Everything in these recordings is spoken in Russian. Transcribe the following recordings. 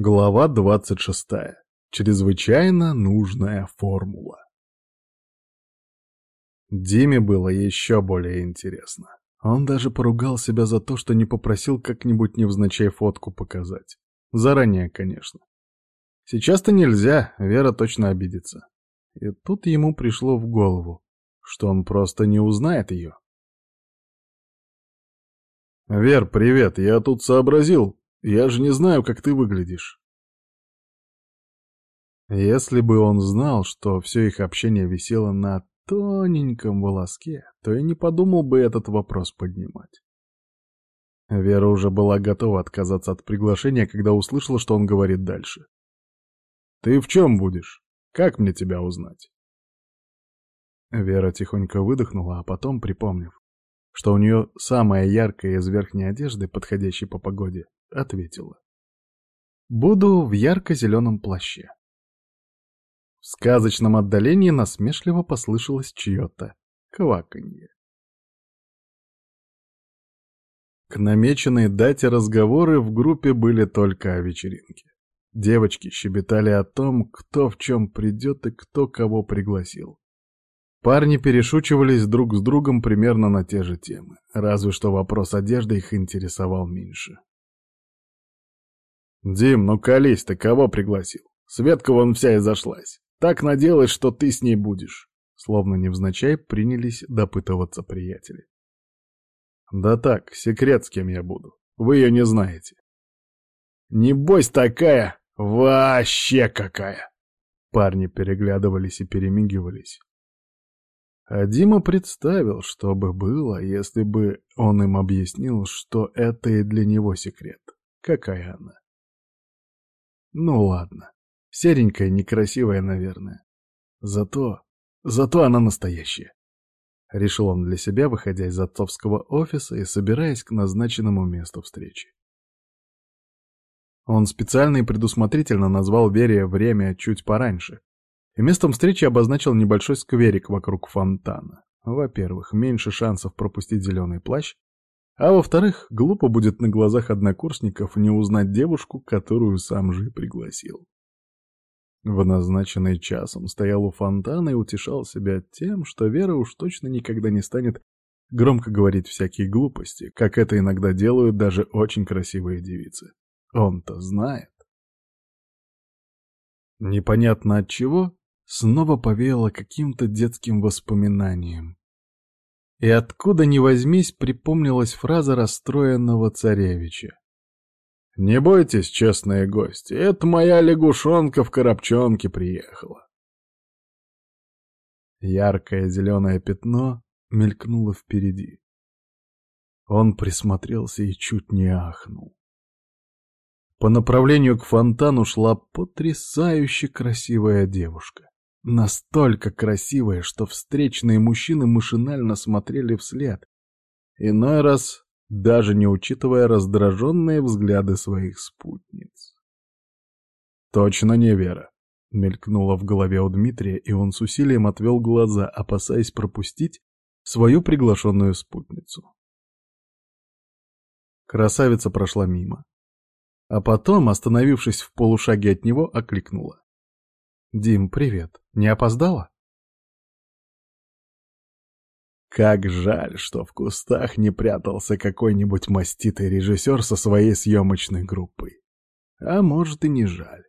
Глава 26. Чрезвычайно нужная формула. Диме было еще более интересно. Он даже поругал себя за то, что не попросил как-нибудь невзначай фотку показать. Заранее, конечно. Сейчас-то нельзя, Вера точно обидится. И тут ему пришло в голову, что он просто не узнает ее. «Вер, привет, я тут сообразил, я же не знаю, как ты выглядишь. Если бы он знал, что все их общение висело на тоненьком волоске, то и не подумал бы этот вопрос поднимать. Вера уже была готова отказаться от приглашения, когда услышала, что он говорит дальше. «Ты в чем будешь? Как мне тебя узнать?» Вера тихонько выдохнула, а потом, припомнив, что у нее самая яркая из верхней одежды, подходящей по погоде, ответила. «Буду в ярко-зеленом плаще». В сказочном отдалении насмешливо послышалось чье-то кваканье. К намеченной дате разговоры в группе были только о вечеринке. Девочки щебетали о том, кто в чем придет и кто кого пригласил. Парни перешучивались друг с другом примерно на те же темы, разве что вопрос одежды их интересовал меньше. «Дим, ну колись, ты кого пригласил? Светка вон вся и зашлась. Так наделай, что ты с ней будешь». Словно невзначай принялись допытываться приятели. «Да так, секрет, с кем я буду. Вы ее не знаете». «Небось такая, вообще какая!» Парни переглядывались и перемигивались. А Дима представил, что бы было, если бы он им объяснил, что это и для него секрет. Какая она? Ну ладно. Серенькая, некрасивая, наверное. Зато... Зато она настоящая. Решил он для себя, выходя из отцовского офиса и собираясь к назначенному месту встречи. Он специально и предусмотрительно назвал Вере время чуть пораньше, и местом встречи обозначил небольшой скверик вокруг фонтана. Во-первых, меньше шансов пропустить зеленый плащ, а во-вторых, глупо будет на глазах однокурсников не узнать девушку, которую сам же пригласил. В назначенный час он стоял у фонтана и утешал себя тем, что Вера уж точно никогда не станет громко говорить всякие глупости, как это иногда делают даже очень красивые девицы. Он-то знает. Непонятно от чего, снова повеяло каким-то детским воспоминанием. И откуда ни возьмись припомнилась фраза расстроенного царевича. «Не бойтесь, честные гости, это моя лягушонка в коробчонке приехала». Яркое зеленое пятно мелькнуло впереди. Он присмотрелся и чуть не ахнул. По направлению к фонтану шла потрясающе красивая девушка. Настолько красивая, что встречные мужчины машинально смотрели вслед. Иной раз даже не учитывая раздраженные взгляды своих спутниц. «Точно не Вера», — мелькнуло в голове у Дмитрия, и он с усилием отвел глаза, опасаясь пропустить свою приглашенную спутницу. Красавица прошла мимо. А потом, остановившись в полушаге от него, окликнула. «Дим, привет. Не опоздала?» Как жаль, что в кустах не прятался какой-нибудь маститый режиссер со своей съемочной группой. А может и не жаль.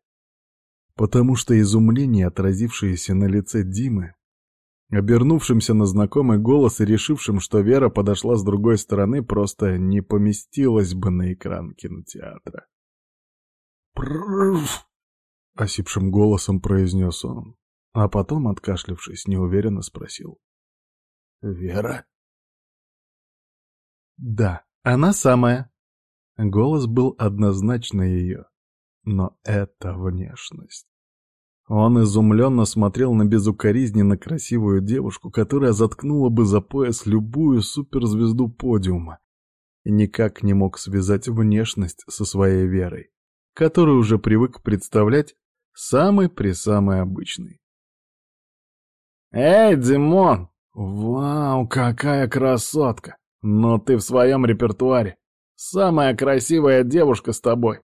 Потому что изумление, отразившееся на лице Димы, обернувшимся на знакомый голос и решившим, что Вера подошла с другой стороны, просто не поместилось бы на экран кинотеатра. «Пррррр!» — осипшим голосом произнес он, а потом, откашлившись, неуверенно спросил. «Вера?» «Да, она самая». Голос был однозначно ее, но это внешность. Он изумленно смотрел на безукоризненно красивую девушку, которая заткнула бы за пояс любую суперзвезду подиума, и никак не мог связать внешность со своей верой который уже привык представлять самый-присамый обычный. «Эй, Димон! Вау, какая красотка! Но ты в своем репертуаре. Самая красивая девушка с тобой.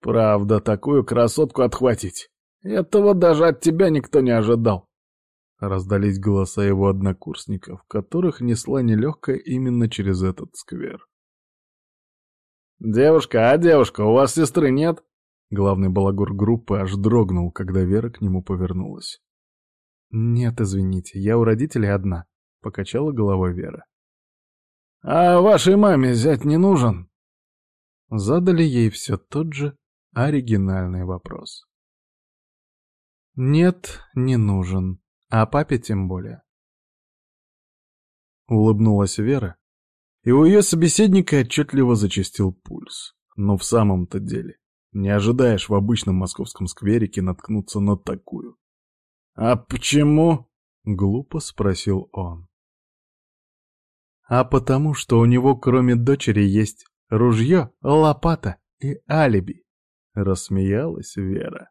Правда, такую красотку отхватить. Этого даже от тебя никто не ожидал. Раздались голоса его однокурсников, которых несла нелегкая именно через этот сквер. «Девушка, а девушка, у вас сестры нет?» Главный балагур группы аж дрогнул, когда Вера к нему повернулась. «Нет, извините, я у родителей одна», — покачала головой Вера. «А вашей маме зять не нужен?» Задали ей все тот же оригинальный вопрос. «Нет, не нужен», а папе тем более. Улыбнулась Вера, и у ее собеседника отчетливо зачастил пульс. Но в самом-то деле, не ожидаешь в обычном московском скверике наткнуться на такую. «А почему?» — глупо спросил он. «А потому, что у него кроме дочери есть ружье, лопата и алиби», — рассмеялась Вера.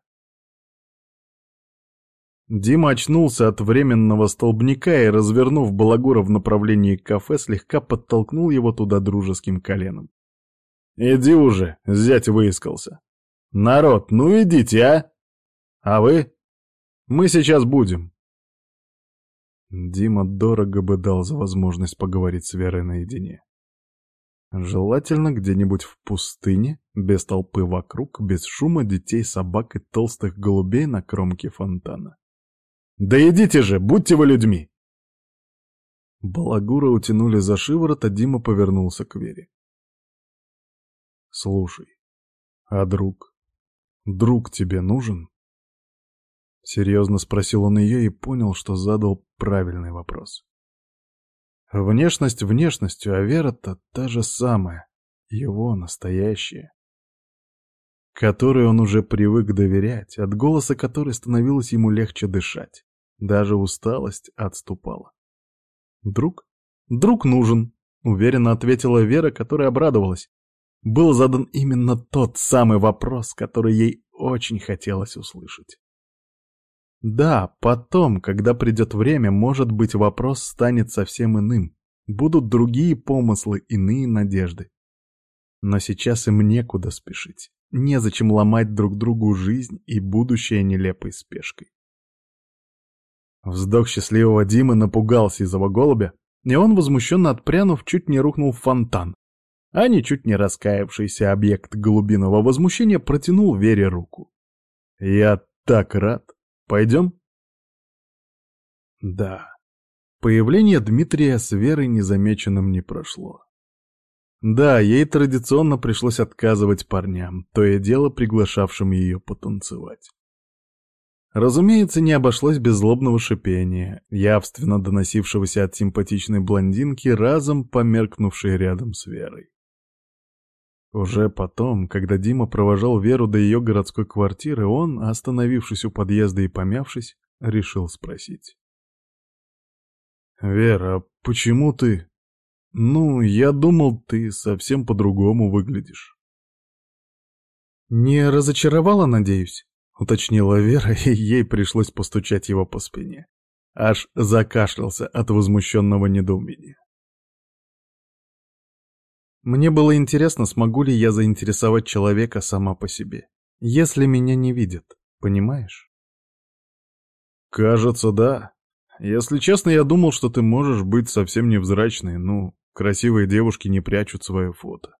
Дима очнулся от временного столбняка и, развернув Балагура в направлении кафе, слегка подтолкнул его туда дружеским коленом. «Иди уже, зять выискался. Народ, ну идите, а! А вы? Мы сейчас будем». Дима дорого бы дал за возможность поговорить с Верой наедине. Желательно где-нибудь в пустыне, без толпы вокруг, без шума детей, собак и толстых голубей на кромке фонтана. «Да идите же, будьте вы людьми!» Балагура утянули за шиворот, а Дима повернулся к Вере. «Слушай, а друг? Друг тебе нужен?» Серьезно спросил он ее и понял, что задал правильный вопрос. Внешность внешностью, а вера-то та же самая, его настоящая которой он уже привык доверять, от голоса которой становилось ему легче дышать. Даже усталость отступала. «Друг? Друг нужен», — уверенно ответила Вера, которая обрадовалась. Был задан именно тот самый вопрос, который ей очень хотелось услышать. Да, потом, когда придет время, может быть, вопрос станет совсем иным. Будут другие помыслы, иные надежды. Но сейчас им некуда спешить. Незачем ломать друг другу жизнь и будущее нелепой спешкой. Вздох счастливого Димы напугал сизого голубя, и он, возмущенно отпрянув, чуть не рухнул в фонтан. А ничуть не раскаявшийся объект голубиного возмущения протянул Вере руку. «Я так рад! Пойдем?» Да, появление Дмитрия с Верой незамеченным не прошло. Да, ей традиционно пришлось отказывать парням, то и дело приглашавшим ее потанцевать. Разумеется, не обошлось без злобного шипения, явственно доносившегося от симпатичной блондинки, разом померкнувшей рядом с Верой. Уже потом, когда Дима провожал Веру до ее городской квартиры, он, остановившись у подъезда и помявшись, решил спросить. «Вера, почему ты...» «Ну, я думал, ты совсем по-другому выглядишь». «Не разочаровала, надеюсь?» — уточнила Вера, и ей пришлось постучать его по спине. Аж закашлялся от возмущенного недоумения. Мне было интересно, смогу ли я заинтересовать человека сама по себе, если меня не видят, понимаешь? Кажется, да. Если честно, я думал, что ты можешь быть совсем невзрачной, ну, красивые девушки не прячут свое фото.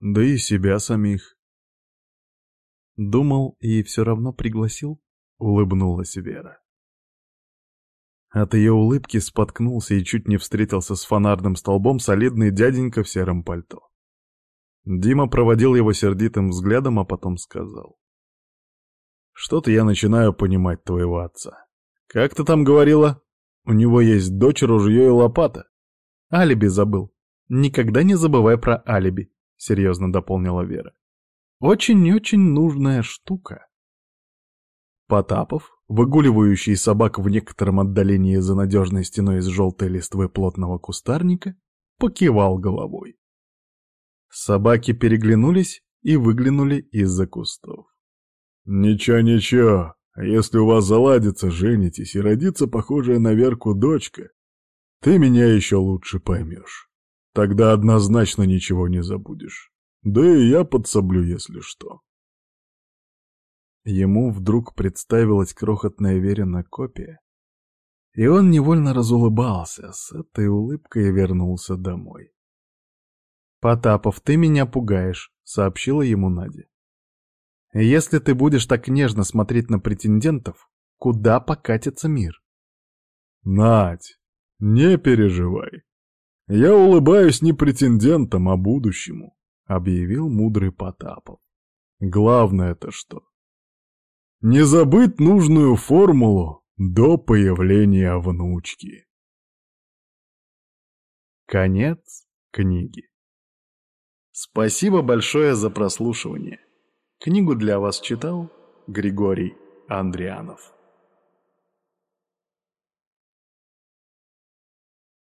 Да и себя самих. Думал и все равно пригласил? Улыбнулась Вера. От ее улыбки споткнулся и чуть не встретился с фонарным столбом солидный дяденька в сером пальто. Дима проводил его сердитым взглядом, а потом сказал. «Что-то я начинаю понимать твоего отца. Как ты там говорила? У него есть дочь, ружье и лопата. Алиби забыл. Никогда не забывай про алиби», — серьезно дополнила Вера. Очень-очень нужная штука. Потапов, выгуливающий собак в некотором отдалении за надежной стеной из желтой листвы плотного кустарника, покивал головой. Собаки переглянулись и выглянули из-за кустов. «Ничего-ничего, если у вас заладится, женитесь и родится похожая на Верку дочка, ты меня еще лучше поймешь. Тогда однозначно ничего не забудешь». Да и я подсоблю, если что. Ему вдруг представилась крохотная Верина копия, и он невольно разулыбался, с этой улыбкой вернулся домой. «Потапов, ты меня пугаешь», — сообщила ему Надя. «Если ты будешь так нежно смотреть на претендентов, куда покатится мир?» «Надь, не переживай. Я улыбаюсь не претендентам, а будущему», — объявил мудрый Потапов. «Главное-то что? Не забыть нужную формулу до появления внучки». Конец книги. Спасибо большое за прослушивание. Книгу для вас читал Григорий Андрианов.